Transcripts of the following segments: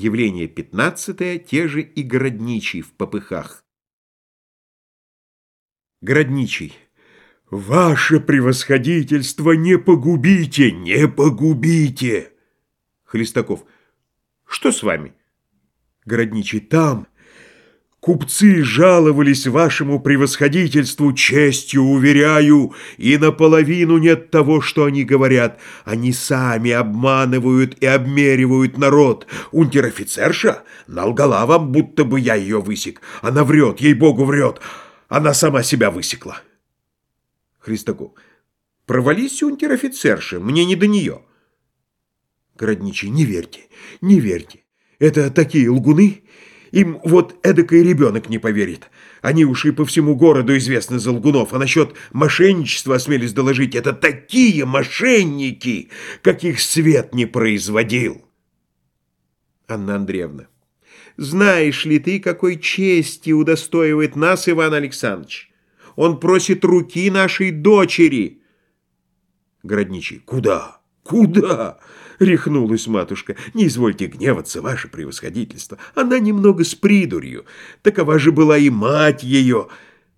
Явление пятнадцатое, те же и городничий в попыхах. Городничий. «Ваше превосходительство, не погубите, не погубите!» Хлестаков. «Что с вами?» Городничий. «Там, Купцы жаловались вашему превосходительству, честью уверяю, и наполовину нет того, что они говорят. Они сами обманывают и обмеривают народ. Унтер-офицерша налгала вам, будто бы я ее высек. Она врет, ей-богу врет. Она сама себя высекла. Христаков. Провались унтер-офицерши, мне не до нее. Городничий. Не верьте, не верьте. Это такие лгуны... Им вот эдакой ребенок не поверит. Они уж и по всему городу известны за лгунов, а насчет мошенничества осмелись доложить. Это такие мошенники, каких свет не производил. Анна Андреевна. Знаешь ли ты, какой чести удостоивает нас Иван Александрович? Он просит руки нашей дочери. Городничий. Куда? Куда? Рехнулась матушка. Не извольте гневаться, ваше превосходительство. Она немного с придурью. Такова же была и мать ее.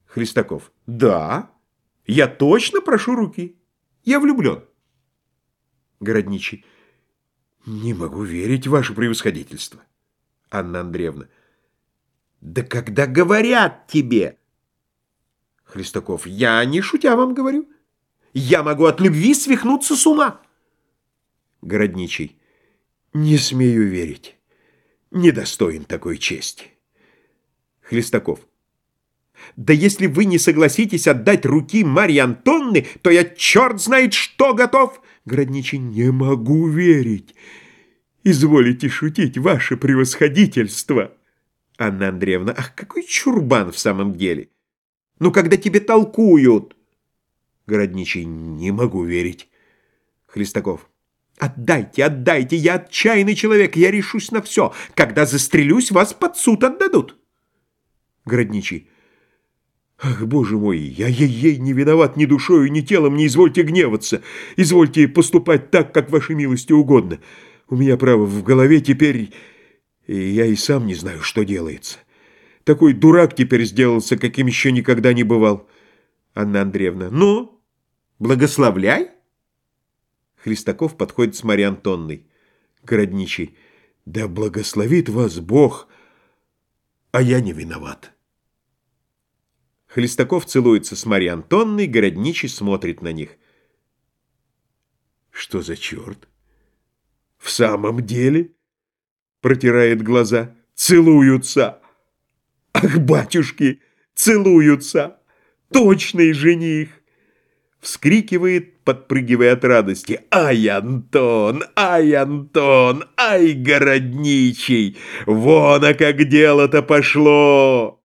Христаков. Да, я точно прошу руки. Я влюблен. Городничий. Не могу верить, ваше превосходительство. Анна Андреевна. Да когда говорят тебе? Христаков. Я не шутя вам говорю. Я могу от любви свихнуться с ума. Городничий. Не смею верить. Недостоин такой чести. Хлестаков. Да если вы не согласитесь отдать руки Марьи Антонны, то я черт знает что готов. Городничий. Не могу верить. Изволите шутить, ваше превосходительство. Анна Андреевна. Ах, какой чурбан в самом деле. Ну, когда тебе толкуют. Городничий. Не могу верить. Хлестаков. Отдайте, отдайте, я отчаянный человек, я решусь на все. Когда застрелюсь, вас под суд отдадут. Городничий. Ах, боже мой, я ей-ей не виноват ни душою, ни телом, не извольте гневаться. Извольте поступать так, как вашей милости угодно. У меня, право, в голове теперь... И я и сам не знаю, что делается. Такой дурак теперь сделался, каким еще никогда не бывал. Анна Андреевна. Ну, благословляй. Христаков подходит с Марьей Антонной. Городничий. Да благословит вас Бог, а я не виноват. Хлестаков целуется с Марьей Антонной, Городничий смотрит на них. Что за черт? В самом деле? Протирает глаза. Целуются. Ах, батюшки, целуются. Точный жених вскрикивает, подпрыгивая от радости. «Ай, Антон! Ай, Антон! Ай, городничий! Вон, а как дело-то пошло!»